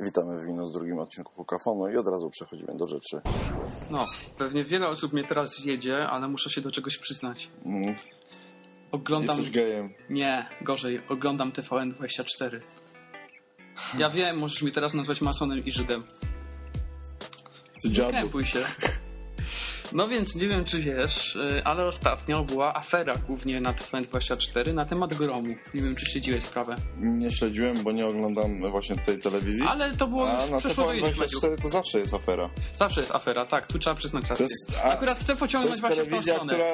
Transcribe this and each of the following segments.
Witamy w minus drugim odcinku Fukafonu i od razu przechodzimy do rzeczy. No, pewnie wiele osób mnie teraz zjedzie, ale muszę się do czegoś przyznać. Mm, Oglądam. Jesteś gejem. Nie, gorzej, oglądam TVN24. Ja wiem, możesz mi teraz nazwać masonem i Żydem. Nie krępuj się. No więc nie wiem, czy wiesz, y, ale ostatnio była afera głównie na TVN24 na temat gromu. Nie wiem, czy śledziłeś sprawę. Nie śledziłem, bo nie oglądam właśnie tej telewizji. Ale to było A już przeszło do innych mediów. TVN24 to zawsze jest afera. Zawsze jest afera, tak, tu trzeba przyznać rację. jest, a, Akurat chcę pociągnąć właśnie w tą telewizja, stronę. która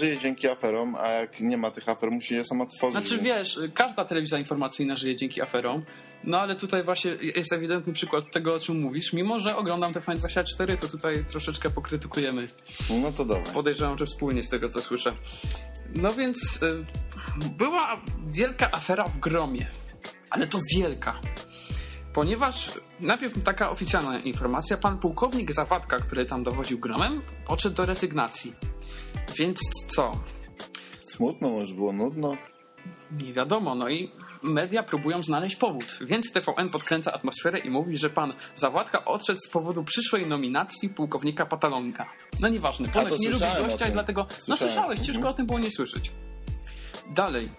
żyje dzięki aferom, a jak nie ma tych afer, musi je sama tworzyć. Znaczy więc- wiesz, każda telewizja informacyjna żyje dzięki aferom, no ale tutaj właśnie jest ewidentny przykład tego, o czym mówisz. Mimo, że oglądam TVN24, to tutaj troszeczkę pokrytykujemy. No to dawaj. Podejrzewam, że wspólnie z tego, co słyszę. No więc y, była wielka afera w Gromie, ale to wielka. Ponieważ najpierw taka oficjalna informacja, pan pułkownik Zawadka, który tam dowodził Gromem, odszedł do rezygnacji. Więc co? Smutno, może było nudno. Nie wiadomo, no i media próbują znaleźć powód, więc TVN podkręca atmosferę i mówi, że pan Zawładka odszedł z powodu przyszłej nominacji pułkownika Patalonka. No nieważne, ponoć nie lubi gościa i dlatego... No Słyszałem. słyszałeś, ciężko Mhm. o tym było nie słyszeć. Dalej.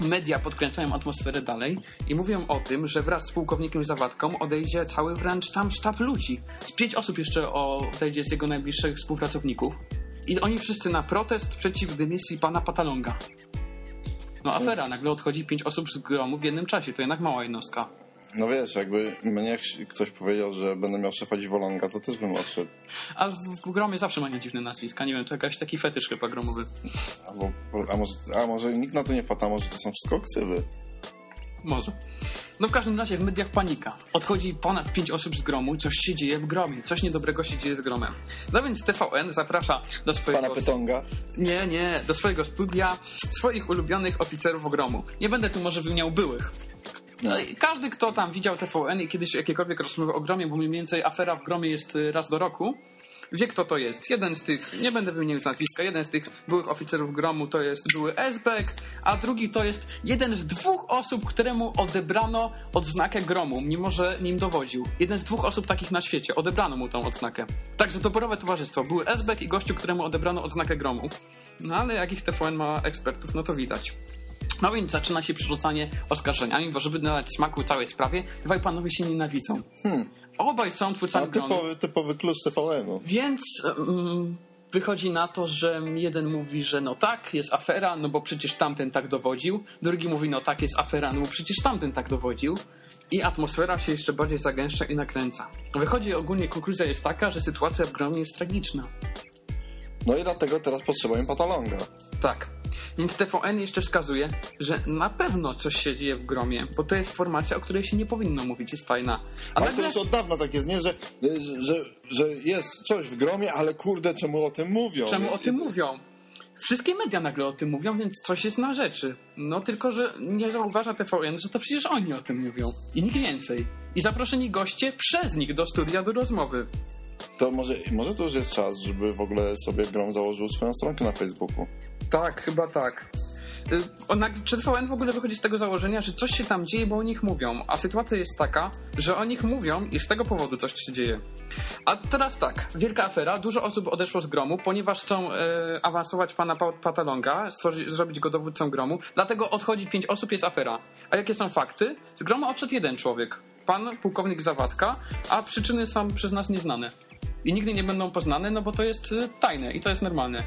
Media podkręcają atmosferę dalej i mówią o tym, że wraz z pułkownikiem Zawadką odejdzie cały wręcz tam sztab ludzi. Z pięć osób jeszcze odejdzie z jego najbliższych współpracowników. I oni wszyscy na protest przeciw dymisji pana Patalonga. No afera, nagle odchodzi pięć osób z gromu w jednym czasie, to jednak mała jednostka. No wiesz, jakby mnie ktoś powiedział, że będę miał szefa dziwoląga, to też bym odszedł. A w, gromie zawsze mają dziwne nazwiska, nie wiem, to jakaś taki fetysz chyba gromowy. Albo, a, może, a może nikt na to nie pada, może to są wszystko ksywy. Może. No w każdym razie w mediach panika. Odchodzi ponad pięć osób z gromu, coś się dzieje w gromie, coś niedobrego się dzieje z gromem. No więc TVN zaprasza do swojego... Pana Pytonga. Nie, nie, do swojego studia swoich ulubionych oficerów gromu. Nie będę tu może wymieniał byłych. No i każdy, kto tam widział TVN i kiedyś jakiekolwiek rozmowy o gromie, bo mniej więcej afera w gromie jest y, raz do roku, wie kto to jest. Jeden z tych, nie będę wymieniał z nazwiska, jeden z tych byłych oficerów gromu to jest były Esbek, a drugi to jest jeden z dwóch osób, któremu odebrano odznakę gromu, mimo że nim dowodził. Jeden z dwóch osób takich na świecie, odebrano mu tą odznakę. Także doborowe towarzystwo. Były Esbek i gościu, któremu odebrano odznakę gromu. No ale jakich TVN ma ekspertów, no to widać. No więc zaczyna się przerzucanie oskarżeniami, bo żeby nadać smaku całej sprawie, dwaj panowie się nienawidzą. Hmm. Obaj są A twórcami gronu. typowy, typowy klucz TVN-u. Więc mm, wychodzi na to, że jeden mówi, że no tak, jest afera, no bo przecież tamten tak dowodził. Drugi mówi, no tak, jest afera, no bo przecież tamten tak dowodził. I atmosfera się jeszcze bardziej zagęszcza i nakręca. Wychodzi ogólnie, konkluzja jest taka, że sytuacja w gronie jest tragiczna. No i dlatego teraz potrzebuję Patalonga. Tak. Więc TVN jeszcze wskazuje, że na pewno coś się dzieje w gromie, bo to jest formacja, o której się nie powinno mówić, jest tajna. A Ale to już od dawna tak jest, nie? Że, że, że, jest coś w gromie, ale kurde, czemu o tym mówią? Czemu o tym mówią? Wszystkie media nagle o tym mówią, więc coś jest na rzeczy. No tylko, że nie zauważa TVN, że to przecież oni o tym mówią. I nikt więcej. I zaproszeni goście przez nich do studia do rozmowy. To może, może to już jest czas, żeby w ogóle sobie Grom założył swoją stronkę na Facebooku. Tak, chyba tak. Y, Ona, czy TVN w ogóle wychodzi z tego założenia, że coś się tam dzieje, bo o nich mówią, a sytuacja jest taka, że o nich mówią i z tego powodu coś się dzieje. A teraz tak, wielka afera, dużo osób odeszło z gromu, ponieważ chcą e, awansować pana Pa- Patalonga, stworzyć, zrobić go dowódcą gromu, dlatego odchodzi pięć osób, jest afera. A jakie są fakty? Z gromu odszedł jeden człowiek, pan pułkownik Zawadka, a przyczyny są przez nas nieznane. I nigdy nie będą poznane, no bo to jest e, tajne i to jest normalne.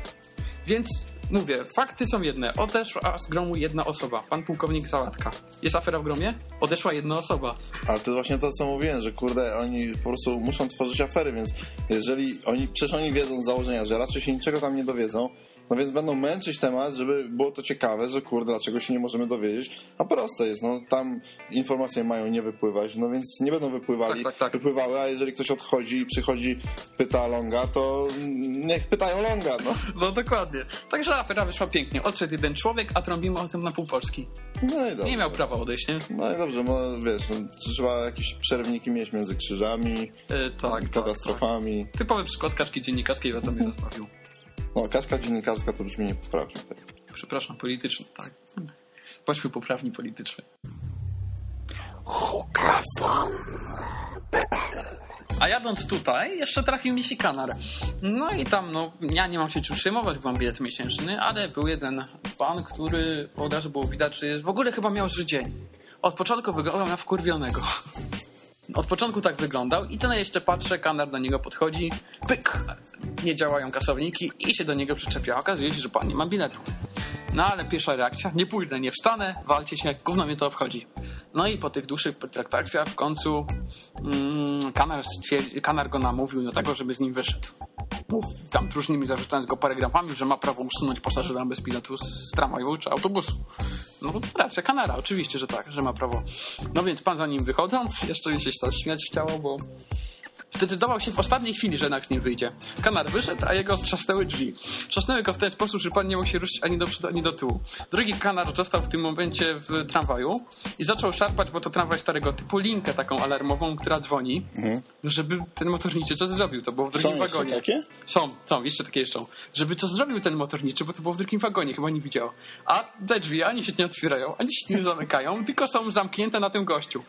Więc mówię, fakty są jedne. Odeszła z gromu jedna osoba, pan pułkownik Załadka. Jest afera w gromie? Odeszła jedna osoba. Ale to właśnie to, co mówiłem, że kurde, oni po prostu muszą tworzyć afery, więc jeżeli oni, przecież oni wiedzą z założenia, że raczej się niczego tam nie dowiedzą, no więc będą męczyć temat, żeby było to ciekawe, że kurde, dlaczego się nie możemy dowiedzieć. A proste jest, no tam informacje mają nie wypływać, no więc nie będą wypływali, Tak, tak, tak. wypływały, a jeżeli ktoś odchodzi i przychodzi, pyta Longa, to niech pytają Longa, no. No dokładnie. Także afera wyszła pięknie. Odszedł jeden człowiek, a trąbimy o tym na pół Polski. No i dobrze. Nie miał prawa odejść, nie? No i dobrze, no wiesz, no, trzeba jakieś przerwniki mieć między krzyżami, E, tak, tak, tak. katastrofami. Typowy przykład kaczki dziennikarskiej, co mnie rozbawił. No, kaczka dziennikarska to brzmi niepoprawnie. Tak. Przepraszam, polityczny, tak. Bądźmy poprawni politycznie. A jadąc tutaj, jeszcze trafił mi się kanar. No i tam, no, ja nie mam się czym przejmować, bo mam bilet miesięczny, ale był jeden pan, który od razu było widać, że w ogóle chyba miał zły dzień. Od początku wyglądał na wkurwionego. Od początku tak wyglądał i to na jeszcze patrzę, kanar do niego podchodzi, pyk, nie działają kasowniki i się do niego przyczepia. Okazuje się, że pan nie ma biletu. No ale pierwsza reakcja, nie pójdę, nie wstanę, walcie się, jak gówno mnie to obchodzi. No i po tych dłuższych traktacjach w końcu mm, kanar, kanar go namówił do tego, żeby z nim wyszedł. Mów, tam różnymi zarzucając go paragrafami, że ma prawo usunąć pasażera bez biletu z tramwaju czy autobusu. No racja kanara, oczywiście, że tak, że ma prawo. No więc pan za nim wychodząc, jeszcze mi się śmiać chciało, bo zdecydował się w ostatniej chwili, że jednak z nim wyjdzie. Kanar wyszedł, a jego trzasnęły drzwi. Trzasnęły go w ten sposób, że pan nie mógł się ruszyć ani do przodu, ani do tyłu. Drugi kanar został w tym momencie w tramwaju i zaczął szarpać, bo to tramwaj starego typu linkę taką alarmową, która dzwoni, mhm. żeby ten motorniczy coś zrobił. To było w drugim Są wagonie. Takie? Są, są, jeszcze takie jeszcze. Żeby co zrobił ten motorniczy, bo to było w drugim wagonie, chyba nie widział. A te drzwi ani się nie otwierają, ani się nie zamykają, tylko są zamknięte na tym gościu.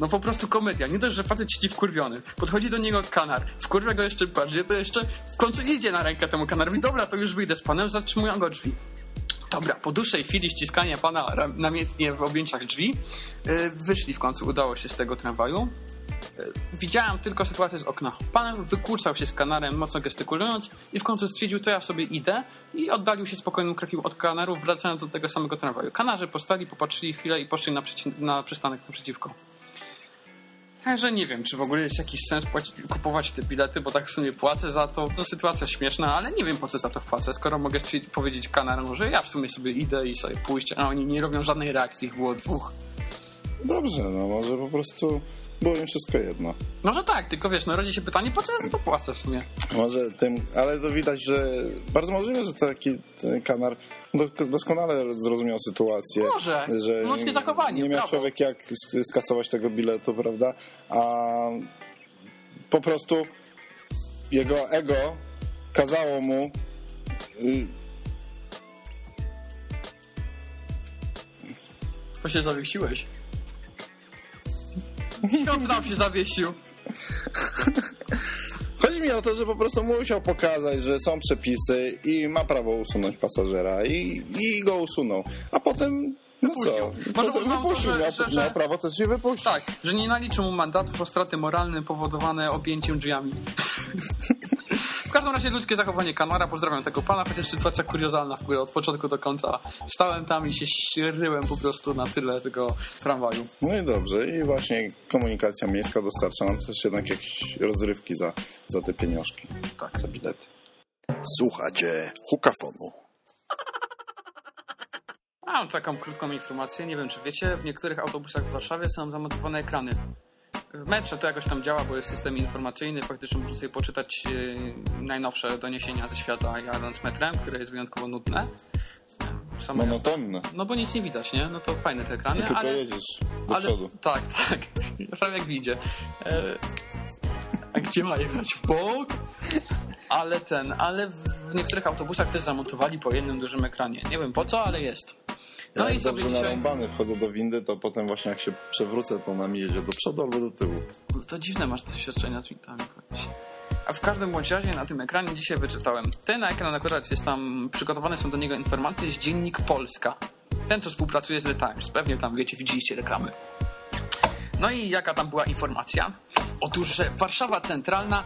No po prostu komedia. Nie dość, że facet siedzi wkurwiony. Podchodzi do niego kanar. Wkurwia go jeszcze bardziej, to jeszcze w końcu idzie na rękę temu kanarowi. Dobra, to już wyjdę z panem, zatrzymują go drzwi. Dobra, po dłuższej chwili ściskania pana namiętnie w objęciach drzwi, yy, wyszli w końcu, udało się z tego tramwaju. Yy, widziałem tylko sytuację z okna. Pan wykłócał się z kanarem, mocno gestykulując i w końcu stwierdził, to ja sobie idę i oddalił się spokojnym krokiem od kanarów, wracając do tego samego tramwaju. Kanarze postali, popatrzyli chwilę i poszli na, na przystanek naprzeciwko. Także nie wiem, czy w ogóle jest jakiś sens płacić, kupować te bilety, bo tak w sumie płacę za to. To sytuacja śmieszna, ale nie wiem po co za to płacę, skoro mogę powiedzieć kanarom, że ja w sumie sobie idę i sobie pójść, a oni nie robią żadnej reakcji, ich było dwóch. Dobrze, no może po prostu było im wszystko jedno. Może tak, tylko wiesz, narodzi się pytanie, po co ja to płacę w sumie? Może tym, ale to widać, że bardzo możliwe, że taki kanar doskonale zrozumiał sytuację. Może, że ludzkie zachowanie. Nie miał prawo. człowiek jak skasować tego biletu, prawda? A po prostu jego ego kazało mu Bo się zawiesiłeś. Skąd tam się zawiesił? Chodzi mi o to, że po prostu musiał pokazać, że są przepisy i ma prawo usunąć pasażera i, i go usunął. A potem no co? Może potem wypuścił, to, że, miał, że, że, prawo też się wypuścić. Tak, że nie naliczył mu mandatów o straty moralne powodowane objęciem drzwiami. każdym razie ludzkie zachowanie Kanara, pozdrawiam tego pana, chociaż sytuacja kuriozalna w ogóle od początku do końca. Stałem tam i się ryłem po prostu na tyle tego tramwaju. No i dobrze, i właśnie komunikacja miejska dostarcza nam też jednak jakieś rozrywki za, za te pieniążki. Tak. Za bilety. Słuchacie hukafonu. Mam taką krótką informację, nie wiem czy wiecie, w niektórych autobusach w Warszawie są zamontowane ekrany. W metrze to jakoś tam działa, bo jest system informacyjny, faktycznie można sobie poczytać yy, najnowsze doniesienia ze świata jadąc metrem, które jest wyjątkowo nudne. Samo Monotonne. No bo nic nie widać, nie? No to fajne te ekrany, I tylko ale... jedziesz do ale, przodu. Tak, tak. Prawie jak widzie. E, a gdzie ma jechać? W bok? Ale ten, ale w niektórych autobusach też zamontowali po jednym dużym ekranie. Nie wiem po co, ale jest. No ja i dobrze dzisiaj... narąbany wchodzę do windy, to potem właśnie jak się przewrócę, to nam jedzie do przodu albo do tyłu. No to dziwne masz doświadczenia z wintami. A w każdym bądź razie na tym ekranie dzisiaj wyczytałem. Ten ekran akurat jest tam, przygotowane są do niego informacje, jest Dziennik Polska. Ten, co współpracuje z The Times. Pewnie tam, wiecie, widzieliście reklamy. No i jaka tam była informacja? Otóż, że Warszawa Centralna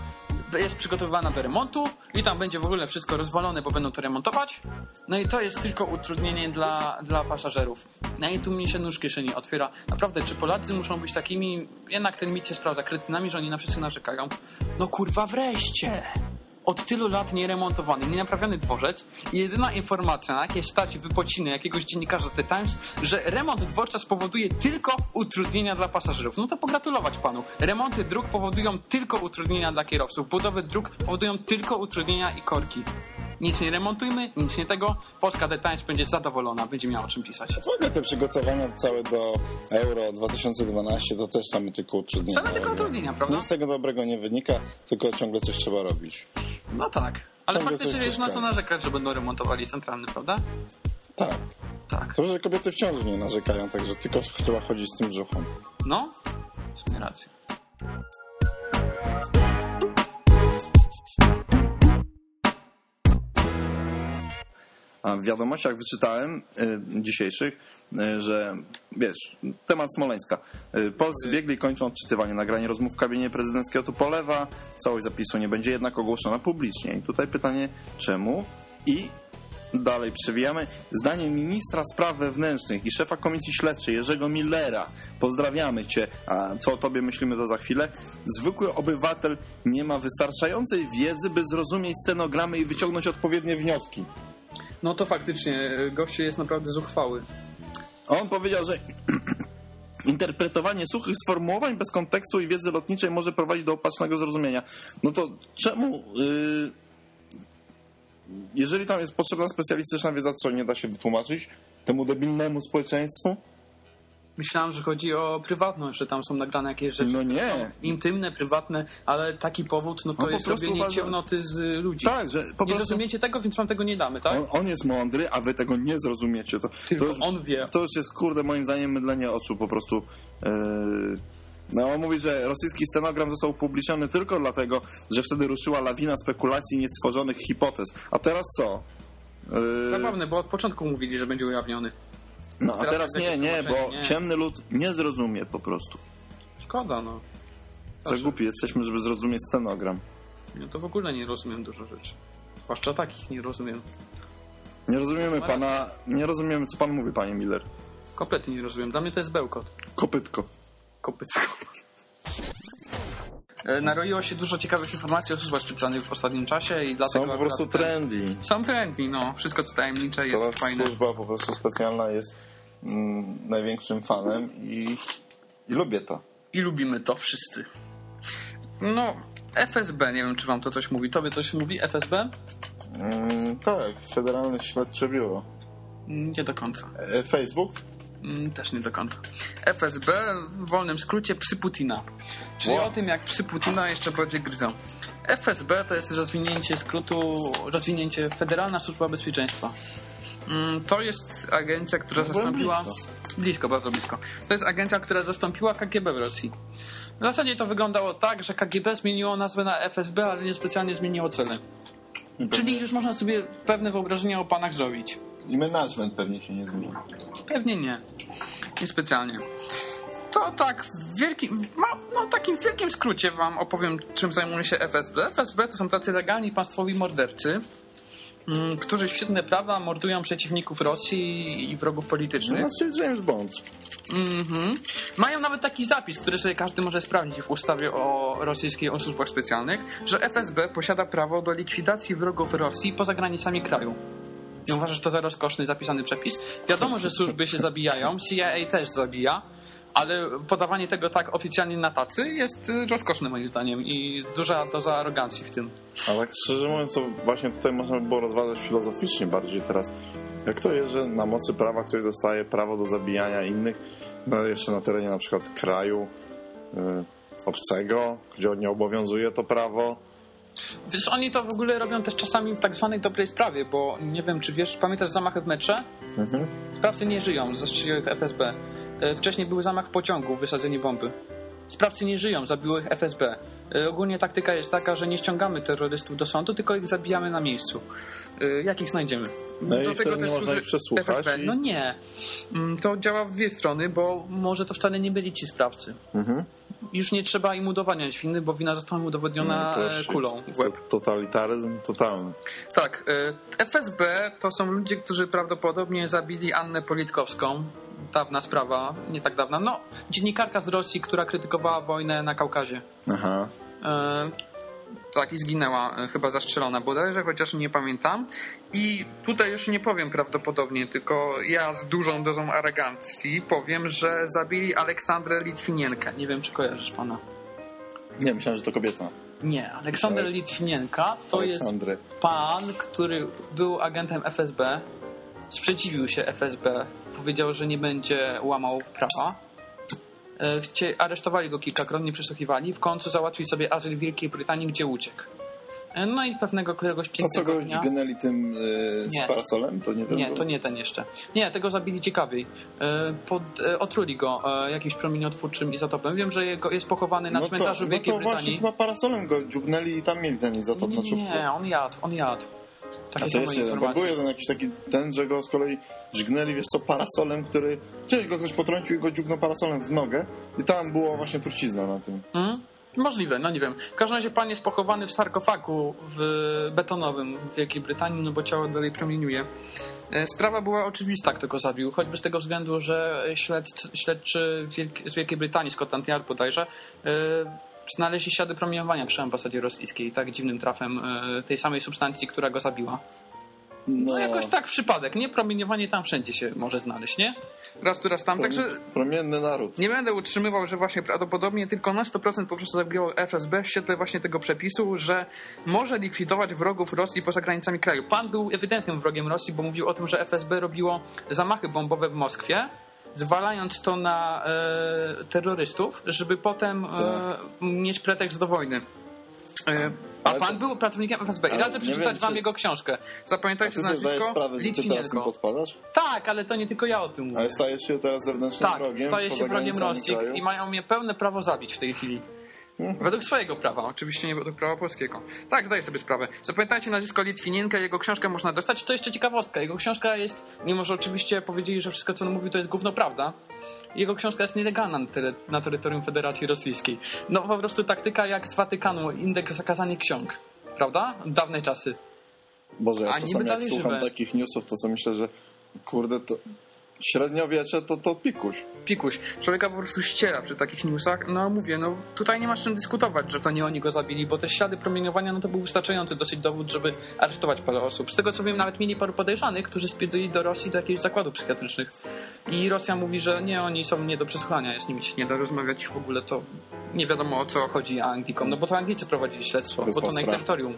jest przygotowywana do remontu i tam będzie w ogóle wszystko rozwalone, bo będą to remontować. No i to jest tylko utrudnienie dla, dla pasażerów. No i tu mi się nóż kieszeni otwiera. Naprawdę, czy Polacy muszą być takimi, jednak ten mit się sprawdza, kretynami, że oni na wszystko narzekają? No kurwa wreszcie! Od tylu lat nieremontowany, nienaprawiony dworzec i jedyna informacja na jakiejś stacji wypociny jakiegoś dziennikarza The Times, że remont dworca spowoduje tylko utrudnienia dla pasażerów. No to pogratulować panu. Remonty dróg powodują tylko utrudnienia dla kierowców. Budowy dróg powodują tylko utrudnienia i korki. Nic nie remontujmy, nic nie tego. Polska The Times będzie zadowolona, będzie miała o czym pisać. W ogóle te przygotowania całe do Euro 2012 to też same tylko utrudnienia. Same tylko utrudnienia, prawda? Nic z tego dobrego nie wynika, tylko ciągle coś trzeba robić. No tak. Ale ciągle faktycznie jest na co narzekać, że będą remontowali centralny, prawda? Tak. Tak. To, że kobiety w ciąży nie narzekają, także tylko trzeba chodzić z tym brzuchem. No, w sumie rację. A w wiadomościach wyczytałem y, dzisiejszych, y, że wiesz, temat Smoleńska. Y, Polscy biegli kończą odczytywanie nagrania rozmów w kabinie prezydenckiego tu polewa. Całość zapisu nie będzie jednak ogłoszona publicznie. I tutaj pytanie, czemu? I dalej przewijamy. Zdaniem ministra spraw wewnętrznych i szefa komisji śledczej Jerzego Millera, pozdrawiamy cię, a co o tobie myślimy to za chwilę, zwykły obywatel nie ma wystarczającej wiedzy, by zrozumieć stenogramy i wyciągnąć odpowiednie wnioski. No to faktycznie, goście jest naprawdę zuchwały. On powiedział, że interpretowanie suchych sformułowań bez kontekstu i wiedzy lotniczej może prowadzić do opacznego zrozumienia. No to czemu, yy, jeżeli tam jest potrzebna specjalistyczna wiedza, co nie da się wytłumaczyć temu debilnemu społeczeństwu? Myślałem, że chodzi o prywatność, że tam są nagrane jakieś rzeczy. No nie. Intymne, prywatne, ale taki powód, no to No jest robienie uważam- ciemnoty z ludzi. Tak, że po nie prostu rozumiecie tego, więc wam tego nie damy, tak? on, on jest mądry, a wy tego nie zrozumiecie. To, Tylko to, już, on wie. to już jest, kurde, moim zdaniem mydlenie oczu po prostu. Yy, no, on mówi, że rosyjski stenogram został upubliczniony tylko dlatego, że wtedy ruszyła lawina spekulacji i niestworzonych hipotez. A teraz co? Yy, Zabawne, bo od początku mówili, że będzie ujawniony. No, a teraz nie, nie, bo nie. ciemny lud nie zrozumie po prostu. Szkoda, no. Co Proszę. głupi jesteśmy, żeby zrozumieć stenogram. Ja to w ogóle nie rozumiem dużo rzeczy. Zwłaszcza takich nie rozumiem. Nie rozumiemy pana, nie rozumiemy, co pan mówi, panie Miller. Kompletnie nie rozumiem. Dla mnie to jest bełkot. Kopytko. Kopycko. E, Naroiło się dużo ciekawych informacji o służbach specjalnych w ostatnim czasie i dlatego... Są po prostu ten- trendy. Są trendy, no. Wszystko co tajemnicze jest Teraz fajne. służba po prostu specjalna jest mm, największym fanem i, i lubię to. I lubimy to wszyscy. No, FSB, nie wiem czy wam to coś mówi. Tobie coś mówi FSB? Mm, tak, Federalne Śledcze Biuro. Nie do końca. E, Facebook? Mm, Też nie do końca. FSB w wolnym skrócie psy Putina. Czyli Wow. o tym, jak psy Putina jeszcze bardziej gryzą. FSB to jest rozwinięcie skrótu, rozwinięcie Federalna Służba Bezpieczeństwa. Mm, To jest agencja, która byłem zastąpiła. blisko. blisko, bardzo blisko. To jest agencja, która zastąpiła KGB w Rosji. W zasadzie to wyglądało tak, że KGB zmieniło nazwę na FSB, ale niespecjalnie zmieniło cele. Czyli już można sobie pewne wyobrażenia o panach zrobić. I management pewnie się nie zmieni. Pewnie nie. Niespecjalnie. To tak w wielkim, no, no w takim wielkim skrócie wam opowiem, czym zajmuje się FSB. FSB to są tacy legalni państwowi mordercy, mm, którzy w świetne prawa mordują przeciwników Rosji i wrogów politycznych. Znaczy James Bond. Mhm. Mają nawet taki zapis, który sobie każdy może sprawdzić w ustawie o rosyjskiej o służbach specjalnych, że FSB posiada prawo do likwidacji wrogów Rosji poza granicami kraju. Nie uważasz, że to za rozkoszny zapisany przepis? Wiadomo, że służby się zabijają, CIA też zabija, ale podawanie tego tak oficjalnie na tacy jest y, rozkoszne moim zdaniem i duża doza arogancji w tym. A tak szczerze mówiąc, to właśnie tutaj można by było rozważać filozoficznie bardziej teraz. Jak to jest, że na mocy prawa ktoś dostaje prawo do zabijania innych, no jeszcze na terenie na przykład kraju y, obcego, gdzie nie obowiązuje to prawo. Wiesz, oni to w ogóle robią też czasami w tak zwanej dobrej sprawie, bo nie wiem, czy wiesz, pamiętasz zamachy w metrze? Mhm. Sprawcy nie żyją, zastrzelił ich FSB. E, Wcześniej był zamach w pociągu, wysadzenie bomby. Sprawcy nie żyją, zabiło ich FSB. E, Ogólnie taktyka jest taka, że nie ściągamy terrorystów do sądu, tylko ich zabijamy na miejscu. E, Jak ich znajdziemy? No i wtedy nie można ich przesłuchać FSB. i- No nie. Mm, To działa w dwie strony, bo może to wcale nie byli ci sprawcy. Mhm. Już nie trzeba im udowadniać winy, bo wina została im udowodniona No e, kulą w łeb. Totalitaryzm totalny. Tak, y, FSB to są ludzie, którzy prawdopodobnie zabili Annę Politkowską. Dawna sprawa, nie tak dawna. No, dziennikarka z Rosji, która krytykowała wojnę na Kaukazie. Aha. Tak, i zginęła, y, chyba zastrzelona bodajże, chociaż nie pamiętam. I tutaj już nie powiem prawdopodobnie, tylko ja z dużą dozą arogancji powiem, że zabili Aleksandrę Litwinienkę. Nie wiem, czy kojarzysz pana. Nie, myślałem, że to kobieta. Nie, Aleksander Ale- Litwinienka to jest Aleksandry. pan, który był agentem FSB, sprzeciwił się FSB, powiedział, że nie będzie łamał prawa. E, Chcie, aresztowali go kilkakrotnie, przesłuchiwali. W końcu załatwił sobie azyl w Wielkiej Brytanii, gdzie uciekł. E, No i pewnego któregoś To co pięknego go dnia... dźgnęli tym Nie. z parasolem? To nie ten Nie, był? to nie ten jeszcze. Nie, tego zabili ciekawiej. E, Pod, e, otruli go e, jakimś promieniotwórczym izotopem. Wiem, że jego, jest pochowany na no cmentarzu to, w no Wielkiej to właśnie Brytanii. chyba parasolem go dziugnęli i tam mieli ten izotop Nie, na nie, czubku. nie, on jadł, on jadł. A Takie to są jest jeden, bo był jeden jakiś taki, ten, że go z kolei dźgnęli, wiesz co, parasolem, który... Gdzieś go ktoś potrącił i go dźgnął parasolem w nogę i tam była właśnie trucizna na tym. Mm? Możliwe, no nie wiem. W każdym razie pan jest pochowany w sarkofagu w betonowym w Wielkiej Brytanii, no bo ciało dalej promieniuje. E, Sprawa była oczywista, kto go zabił, choćby z tego względu, że śledczy z Wielk- z Wielkiej Brytanii, Scotland Yard bodajże, e, znaleźli ślady promieniowania przy ambasadzie rosyjskiej, tak dziwnym trafem e, tej samej substancji, która go zabiła. No jakoś tak przypadek, nie? Promieniowanie tam wszędzie się może znaleźć, nie? Raz tu, raz tam, także Promienny naród. nie będę utrzymywał, że właśnie prawdopodobnie tylko na 100% po prostu zabiło FSB w świetle właśnie tego przepisu, że może likwidować wrogów Rosji poza granicami kraju. Pan był ewidentnym wrogiem Rosji, bo mówił o tym, że FSB robiło zamachy bombowe w Moskwie, zwalając to na e, terrorystów, żeby potem e, Tak. mieć pretekst do wojny. E, a Ale pan to- był pracownikiem FSB i radzę przeczytać wiem, wam czy- jego książkę. Zapamiętajcie sobie zdajesz nazwisko sprawę, że ty teraz podpadasz? Tak, ale to nie tylko ja o tym mówię. Ale stajesz się teraz zewnętrznym Tak, wrogiem staje się poza wrogiem Rosji i mają mnie pełne prawo zabić w tej chwili. Według swojego prawa, oczywiście nie według prawa polskiego. Tak, zdaję sobie sprawę. Zapamiętajcie nazwisko Litwinienka, jego książkę można dostać. To jeszcze ciekawostka. Jego książka jest, mimo że oczywiście powiedzieli, że wszystko co on mówił to jest gówno prawda, jego książka jest nielegalna na, tyle, na terytorium Federacji Rosyjskiej. No po prostu taktyka jak z Watykanu, indeks zakazanie ksiąg. Prawda? Dawne czasy. Boże, ja A czasami jak słucham żywe. takich newsów, to sobie myślę, że kurde, to średniowiecze to, to pikuś. Pikuś. Człowieka po prostu ściera przy takich newsach. No mówię, no tutaj nie ma z czym dyskutować, że to nie oni go zabili, bo te ślady promieniowania, no to był wystarczający dosyć dowód, żeby aresztować parę osób. Z tego co wiem, nawet mieli paru podejrzanych, którzy spiedzili do Rosji do jakichś zakładów psychiatrycznych. I Rosja mówi, że nie, oni są nie do przesłuchania, jest nimi się nie da rozmawiać w ogóle to nie wiadomo o co chodzi Anglikom, no bo to Anglicy prowadzili śledztwo, Bez bo to na ich terytorium.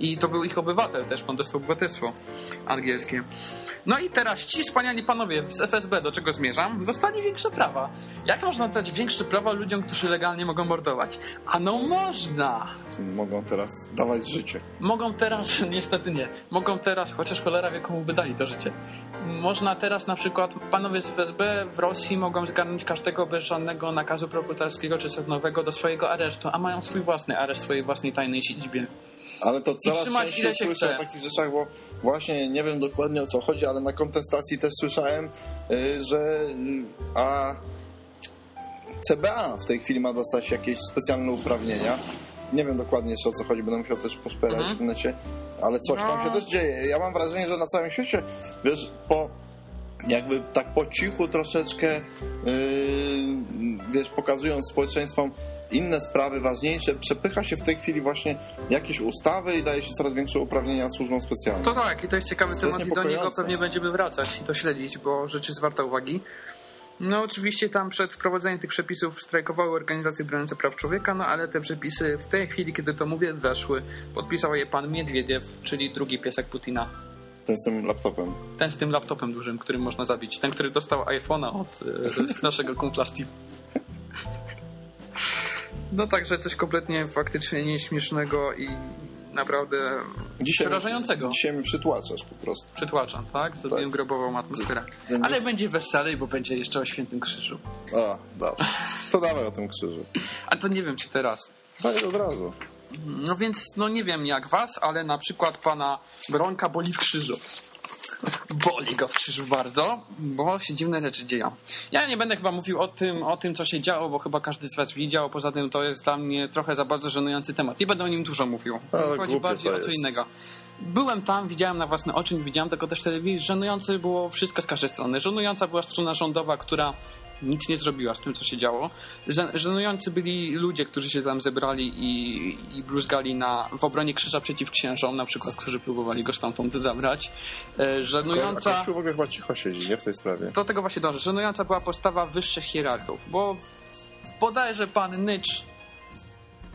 I to był ich obywatel też, on dostał obywatelstwo angielskie. No i teraz ci wspaniali panowie z FSB, do czego zmierzam, dostali większe prawa. Jak można dać większe prawa ludziom, którzy legalnie mogą mordować? A no można! Mogą teraz dawać życie. Mogą teraz, niestety nie, mogą teraz, chociaż cholera wie komu by dali to życie. Można teraz na przykład, panowie z FSB w Rosji mogą zgarnąć każdego bez żadnego nakazu prokuratorskiego czy sądowego do swojego aresztu, a mają swój własny areszt w swojej własnej tajnej siedzibie. Ale to coraz częściej słyszę chce. o takich rzeczach, bo właśnie nie wiem dokładnie o co chodzi, ale na kontestacji też słyszałem, y, że y, a CBA w tej chwili ma dostać jakieś specjalne uprawnienia. Nie wiem dokładnie jeszcze o co chodzi, będę musiał też poszperać Mhm. w necie, ale coś tam No. się też dzieje. Ja mam wrażenie, że na całym świecie, wiesz, po jakby tak po cichu troszeczkę, yy, wiesz, pokazując społeczeństwom inne sprawy ważniejsze, przepycha się w tej chwili właśnie jakieś ustawy i daje się coraz większe uprawnienia służbom specjalnym. To tak, i to jest ciekawy jest temat i do niego pewnie będziemy wracać i to śledzić, bo rzecz jest warta uwagi. No oczywiście tam przed wprowadzeniem tych przepisów strajkowały organizacje broniące praw człowieka, no ale te przepisy w tej chwili, kiedy to mówię, weszły. Podpisał je pan Miedwiediew, czyli drugi piesek Putina. Ten z tym laptopem. Ten z tym laptopem dużym, którym można zabić. Ten, który dostał iPhone'a od e, naszego kumpla Steve. No także coś kompletnie faktycznie nieśmiesznego i naprawdę przerażającego. Dzisiaj mi przytłaczasz po prostu. Przytłaczam, tak? Zrobiłem Tak. grobową atmosferę. Będziesz- Ale będzie weselej, bo będzie jeszcze o Świętym Krzyżu. A, dobrze. To dawaj o tym krzyżu. A to nie wiem, czy teraz. Daj od razu. No więc, no nie wiem jak was, ale na przykład pana Bronka boli w krzyżu. Boli go w krzyżu bardzo, bo się dziwne rzeczy dzieją. Ja nie będę chyba mówił o tym, o tym, co się działo, bo chyba każdy z was widział. Poza tym to jest dla mnie trochę za bardzo żenujący temat. Nie będę o nim dużo mówił. Ale Chodzi bardziej o co innego. Byłem tam, widziałem na własne oczy, nie widziałem tego też w telewizji. Żenujące było wszystko z każdej strony. Żenująca była strona rządowa, która nic nie zrobiła z tym, co się działo. Żen- Żenujący byli ludzie, którzy się tam zebrali i, i bluzgali na, w obronie krzyża przeciw księżom, na przykład, którzy próbowali go stamtąd zabrać. E, A Żenująca... Kościół w ogóle chyba cicho siedzi, nie? W tej sprawie. Do tego właśnie dążę. Żenująca była postawa wyższych hierarchów, bo bodajże pan Nycz,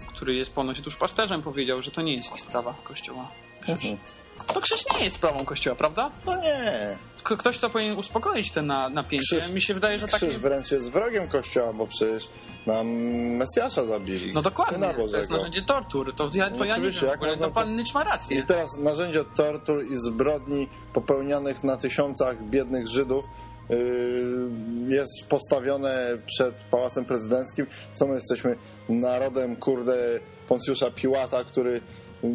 który jest ponoć tuż pasterzem, powiedział, że to nie jest ich sprawa kościoła. Krzyż. Mhm. To krzyż nie jest sprawą kościoła, prawda? No nie. K- ktoś to powinien uspokoić te na, napięcie. Krzyż- Mi się wydaje, że takie... Krzyż wręcz jest wrogiem Kościoła, bo przecież nam Mesjasza zabili. No dokładnie, Syna to jest Bożego. narzędzie tortur. To ja, to ja nie wiem, jak ogóle, można no pan Nycz ma I rację. teraz narzędzie tortur i zbrodni popełnianych na tysiącach biednych Żydów yy, jest postawione przed Pałacem Prezydenckim. Co my jesteśmy narodem, kurde, Poncjusza Piłata, który yy,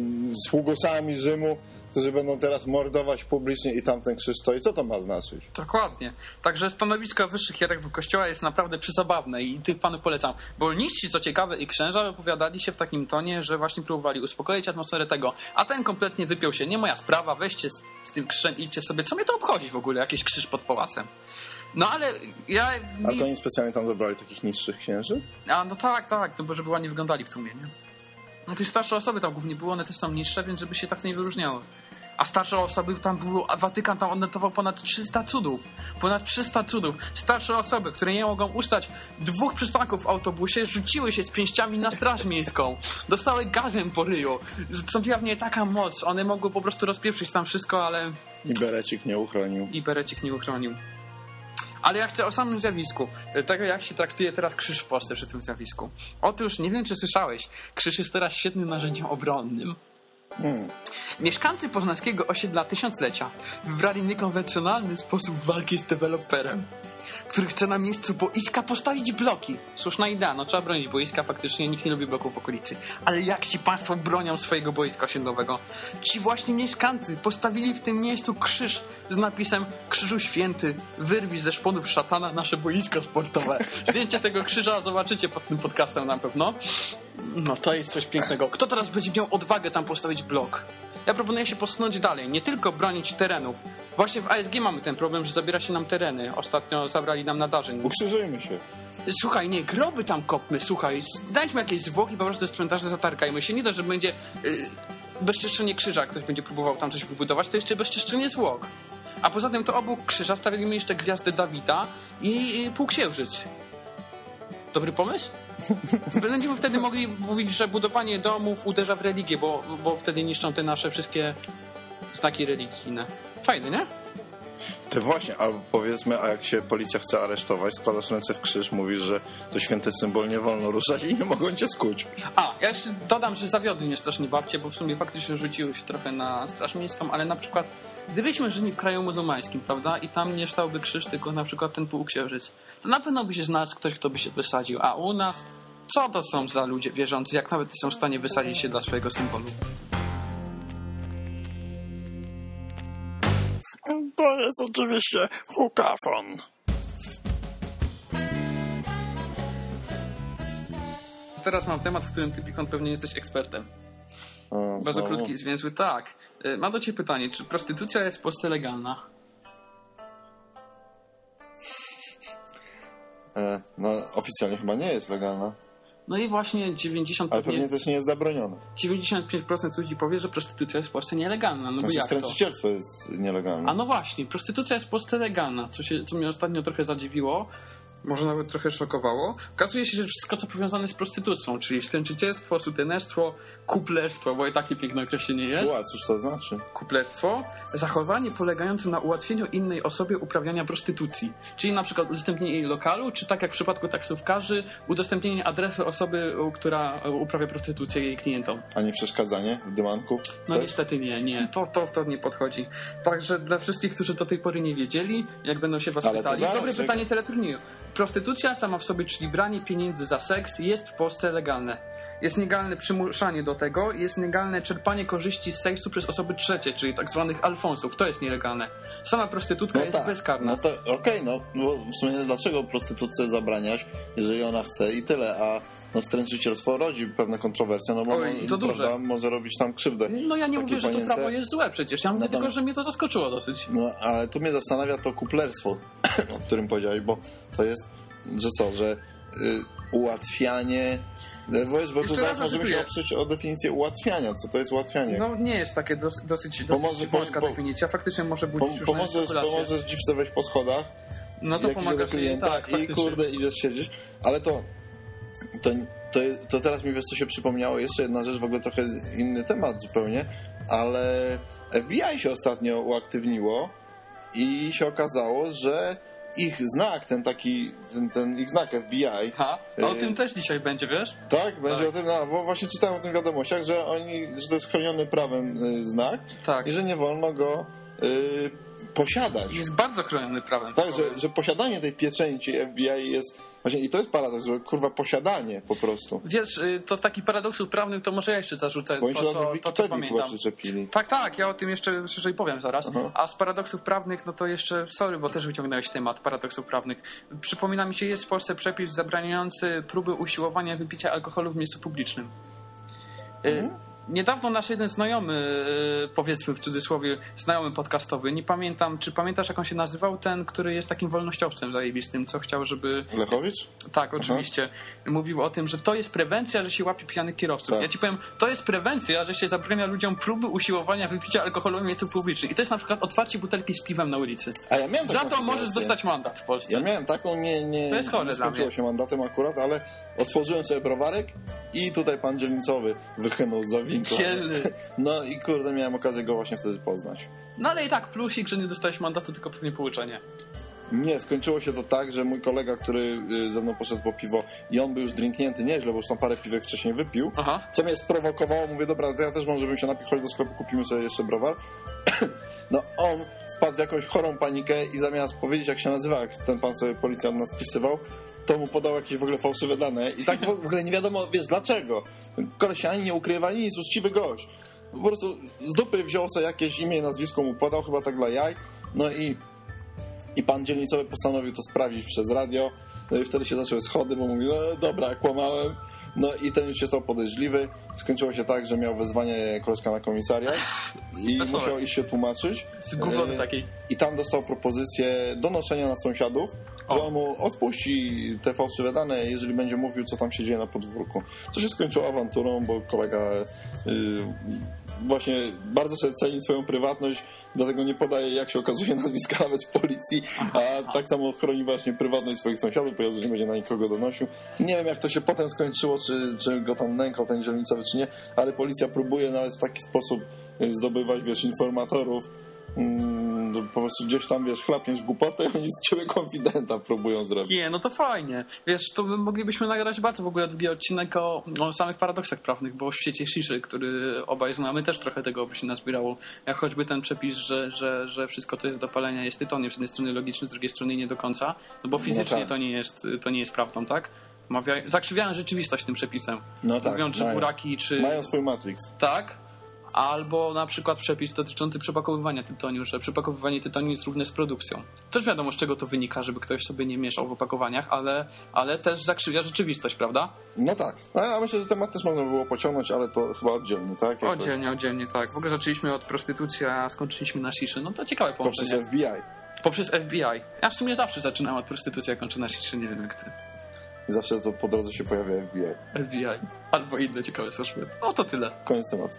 sługusami Rzymu, którzy będą teraz mordować publicznie i tamten krzyż stoi. Co to ma znaczyć? Dokładnie. Także stanowisko wyższych hierarchów kościoła jest naprawdę przezabawne i tych panów polecam. Bo niżsi, co ciekawe, i księża wypowiadali się w takim tonie, że właśnie próbowali uspokoić atmosferę tego, a ten kompletnie wypiął się. Nie moja sprawa, weźcie z, z tym krzyżem, idźcie sobie. Co mnie to obchodzi w ogóle, jakiś krzyż pod pałacem? No ale ja... A to oni specjalnie tam dobrali takich niższych księży? A no tak, tak, to żeby ładnie wyglądali w tłumie, nie? No te starsze osoby tam głównie były, one też są niższe, więc żeby się tak nie wyróżniały. A starsze osoby tam było, a Watykan tam odnotował ponad 300 cudów. Ponad 300 cudów. Starsze osoby, które nie mogą ustać dwóch przystanków w autobusie, rzuciły się z pięściami na straż miejską. Dostały gazem po ryju. W niej taka moc. One mogły po prostu rozpieprzyć tam wszystko, ale I Berecik nie uchronił. i Berecik nie uchronił. Ale ja chcę o samym zjawisku, tego jak się traktuje teraz krzyż w Polsce przy tym zjawisku. Otóż, nie wiem czy słyszałeś, krzyż jest teraz świetnym narzędziem obronnym. Hmm. Mieszkańcy poznańskiego osiedla Tysiąclecia wybrali niekonwencjonalny sposób walki z deweloperem, który chce na miejscu boiska postawić bloki. Słuszna idea, no trzeba bronić boiska, faktycznie nikt nie lubi bloków w okolicy. Ale jak ci państwo bronią swojego boiska osiedlowego? Ci właśnie mieszkańcy postawili w tym miejscu krzyż z napisem Krzyżu Święty, wyrwij ze szponów szatana nasze boisko sportowe. Zdjęcie tego krzyża zobaczycie pod tym podcastem na pewno. No to jest coś pięknego. Kto teraz będzie miał odwagę tam postawić blok? Ja proponuję się posunąć dalej, nie tylko bronić terenów. Właśnie w ASG mamy ten problem, że zabiera się nam tereny. Ostatnio zabrali nam nadarzyn. Ukrzyżujmy się. Słuchaj, nie, groby tam kopmy, słuchaj. Znajdźmy jakieś zwłoki, po prostu z cmentarzy zatarkajmy się. Nie dość, że będzie yy, bezczyszczenie krzyża, ktoś będzie próbował tam coś wybudować, to jeszcze bezczyszczenie zwłok. A poza tym to obok krzyża stawiliśmy jeszcze gwiazdę Dawida i półksiężyc. Dobry pomysł? Będziemy wtedy mogli mówić, że budowanie domów uderza w religię, bo, bo wtedy niszczą te nasze wszystkie znaki religijne. Fajne, nie? Ty właśnie, albo powiedzmy, a jak się policja chce aresztować, składasz ręce w krzyż, mówisz, że to święty symbol nie wolno ruszać i nie mogą cię skuć. A, ja jeszcze dodam, że zawiodły mnie strasznie babcie, bo w sumie faktycznie rzuciły się trochę na Straż Miejską, ale na przykład gdybyśmy żyli w kraju muzułmańskim, prawda, i tam nie stałby krzyż, tylko na przykład ten półksiężyc, na pewno by się znalazł ktoś, kto by się wysadził, a u nas co to są za ludzie wierzący, jak nawet są w stanie wysadzić się dla swojego symbolu? To jest oczywiście hukafon. Teraz mam temat, w którym ty, Pikon, pewnie jesteś ekspertem. O, Bardzo znowu. krótki i zwięzły. Tak. Y, Mam do ciebie pytanie, czy prostytucja jest w Polsce legalna? No, oficjalnie chyba nie jest legalna, No i właśnie 90 ale pewnie, też nie jest zabroniona. 95% ludzi powie, że prostytucja jest w Polsce nielegalna. No bo Znaczy, jak to? stręczycielstwo jest nielegalne. A no właśnie, prostytucja jest w Polsce legalna, co, się, co mnie ostatnio trochę zadziwiło, może nawet trochę szokowało. Okazuje się, że wszystko, co powiązane z prostytucją, czyli stręczycielstwo, sutenerstwo, kuplerstwo, bo i takie piękne określenie jest, Ła, cóż to znaczy? kuplerstwo, zachowanie polegające na ułatwieniu innej osobie uprawiania prostytucji. Czyli na przykład udostępnienie jej lokalu, czy tak jak w przypadku taksówkarzy, udostępnienie adresu osoby, która uprawia prostytucję jej klientom. A nie przeszkadzanie w dymanku? No Też? niestety nie, nie, to, to, to nie podchodzi. Także dla wszystkich, którzy do tej pory nie wiedzieli, jak będą się was Ale pytali, dobre jak- pytanie teleturnieju. Prostytucja sama w sobie, czyli branie pieniędzy za seks, jest w Polsce legalne. Jest nielegalne przymuszanie do tego, jest nielegalne czerpanie korzyści z seksu przez osoby trzecie, czyli tak zwanych alfonsów. To jest nielegalne. Sama prostytutka jest bezkarna. No to okej, no bo w sumie dlaczego prostytucję zabraniać, jeżeli ona chce i tyle, a no stręczycielstwo rodzi pewne kontrowersje, no bo Oj, no, to duże. prawda, może robić tam krzywdę. No ja nie mówię, że to prawo jest złe przecież. Ja mówię No tylko, że mnie to zaskoczyło dosyć. No, ale tu mnie zastanawia to kuplerstwo, o którym powiedziałeś, bo to jest, że co, że y, ułatwianie... Wiesz, bo tutaj możemy się oprzeć o definicję ułatwiania. Co to jest ułatwianie? No nie jest takie dos, dosyć, dosyć Pomoże- wąska po- definicja. Faktycznie może Pom- budzić różne pomożesz, pomożesz dziwce wejść po schodach, No to pomagasz klienta tak, i faktycznie. kurde idziesz siedzieć, ale to, to, to, to teraz mi wiesz co się przypomniało, jeszcze jedna rzecz, w ogóle trochę inny temat zupełnie, ale FBI się ostatnio uaktywniło i się okazało, że ich znak, ten taki, ten, ten ich znak FBI, Ha? A o Y- tym też dzisiaj będzie, wiesz? tak, będzie Tak. o tym, no, bo właśnie czytałem o tym w wiadomościach, że oni, że to jest chroniony prawem y, znak Tak. i że nie wolno go y, posiadać. Jest bardzo chroniony prawem. Tak, że, że posiadanie tej pieczęci FBI jest, właśnie i to jest paradoks, że kurwa posiadanie po prostu. Wiesz, y, to z takich paradoksów prawnych to może ja jeszcze zarzucę Bo to, co, to, co pamiętam. Tak, tak, ja o tym jeszcze szerzej powiem zaraz. Aha. A z paradoksów prawnych, no to jeszcze, sorry, bo też wyciągnąłeś temat paradoksów prawnych. Przypomina mi się, jest w Polsce przepis zabraniający próby usiłowania wypicia alkoholu w miejscu publicznym. Y, Mhm. Niedawno nasz jeden znajomy, y, powiedzmy w cudzysłowie, znajomy podcastowy, nie pamiętam, czy pamiętasz jak on się nazywał, ten, który jest takim wolnościowcem zajebistym, co chciał, żeby Lechowicz? tak, oczywiście. Mówił o tym, że to jest prewencja, że się łapie pijanych kierowców. Tak. Ja ci powiem, to jest prewencja, że się zabrania ludziom próby usiłowania wypicia alkoholu w miejscu publicznym. I to jest na przykład otwarcie butelki z piwem na ulicy. A ja miałem Za to możesz dostać mandat w Polsce. Ja miałem taką, nie, nie, To jest chore nie skończyło się mandatem akurat, ale otworzyłem sobie browarek i tutaj pan dzielnicowy wychynął za. Cielny. No i kurde, miałem okazję go właśnie wtedy poznać. No ale i tak plusik, że nie dostałeś mandatu, tylko pewnie pouczenie. Nie, skończyło się to tak, że mój kolega, który y, ze mną poszedł po piwo i on był już drinknięty nieźle, bo już tam parę piwek wcześniej wypił, Aha. co mnie sprowokowało, mówię, dobra, to ja też może bym się napił, chodź do sklepu, kupimy sobie jeszcze browar. No on wpadł w jakąś chorą panikę i zamiast powiedzieć, jak się nazywa, jak ten pan sobie policjant nas spisywał, to mu podał jakieś w ogóle fałszywe dane i tak w ogóle nie wiadomo, wiesz, dlaczego. Koleś ani nie ukrywa ani nic, uczciwy gość. Po prostu z dupy wziął sobie jakieś imię i nazwisko mu podał, chyba tak dla jaj, no i i pan dzielnicowy postanowił to sprawdzić przez radio. No i wtedy się zaczęły schody, bo mówił, no dobra, kłamałem. No i ten już się stał podejrzliwy. Skończyło się tak, że miał wezwanie koleżka na komisariat i Wesołe. musiał iść się tłumaczyć. Zgubiony E, takiej. I tam dostał propozycję donoszenia na sąsiadów, O. że on mu odpuści te fałszywe dane, jeżeli będzie mówił, co tam się dzieje na podwórku. Co się skończyło awanturą, bo kolega y, właśnie bardzo sobie ceni swoją prywatność, dlatego nie podaje, jak się okazuje, nazwiska nawet policji, a tak samo chroni właśnie prywatność swoich sąsiadów, powiedział, że nie będzie na nikogo donosił. Nie wiem, jak to się potem skończyło, czy, czy go tam nękał ten dzielnicowy, czy nie, ale policja próbuje nawet w taki sposób y, zdobywać, wiesz, informatorów, po prostu gdzieś tam, wiesz, chlapniesz głupotę, oni z ciebie konfidenta próbują zrobić. Nie, no to fajnie. Wiesz, to my moglibyśmy nagrać bardzo w ogóle długi odcinek o, o samych paradoksach prawnych, bo w świecie Shiszy, który obaj znamy, też trochę tego by się nazbierało. Jak choćby ten przepis, że, że, że wszystko, co jest do palenia jest tytoniem, z jednej strony logiczny, z drugiej strony nie do końca, no bo fizycznie tak. to, nie jest, to nie jest prawdą, tak? Zakrzywiają rzeczywistość tym przepisem. No tak, Mówiąc, że mają. buraki czy... Mają swój Matrix. Tak. Albo na przykład przepis dotyczący przepakowywania tytoniu, że przepakowywanie tytoniu jest równe z produkcją. Też wiadomo, z czego to wynika, żeby ktoś sobie nie mieszał w opakowaniach, ale, ale też zakrzywia rzeczywistość, prawda? No tak. No, ja myślę, że temat też można by było pociągnąć, ale to chyba oddzielnie, tak? Jakoś Oddzielnie, oddzielnie, tak. W ogóle zaczęliśmy od prostytucji, a skończyliśmy na siszy. No to ciekawe Poprzez połączenie. FBI. Poprzez FBI. Ja w sumie zawsze zaczynam od prostytucji, a kończę na siszy, nie wiem jak ty. Zawsze to po drodze się pojawia FBI. FBI. Albo inne ciekawe służby. O, to tyle. Koniec tematu.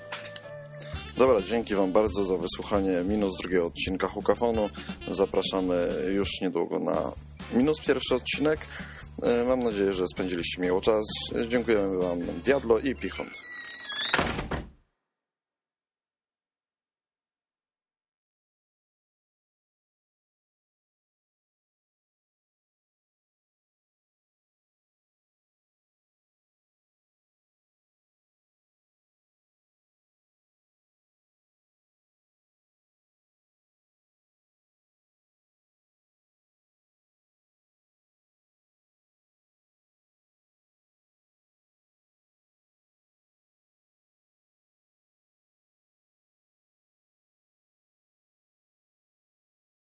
Dobra, dzięki Wam bardzo za wysłuchanie minus drugiego odcinka Hukafonu. Zapraszamy już niedługo na minus pierwszy odcinek. E, Mam nadzieję, że spędziliście miło czas. Dziękujemy Wam Diablo i Pichont.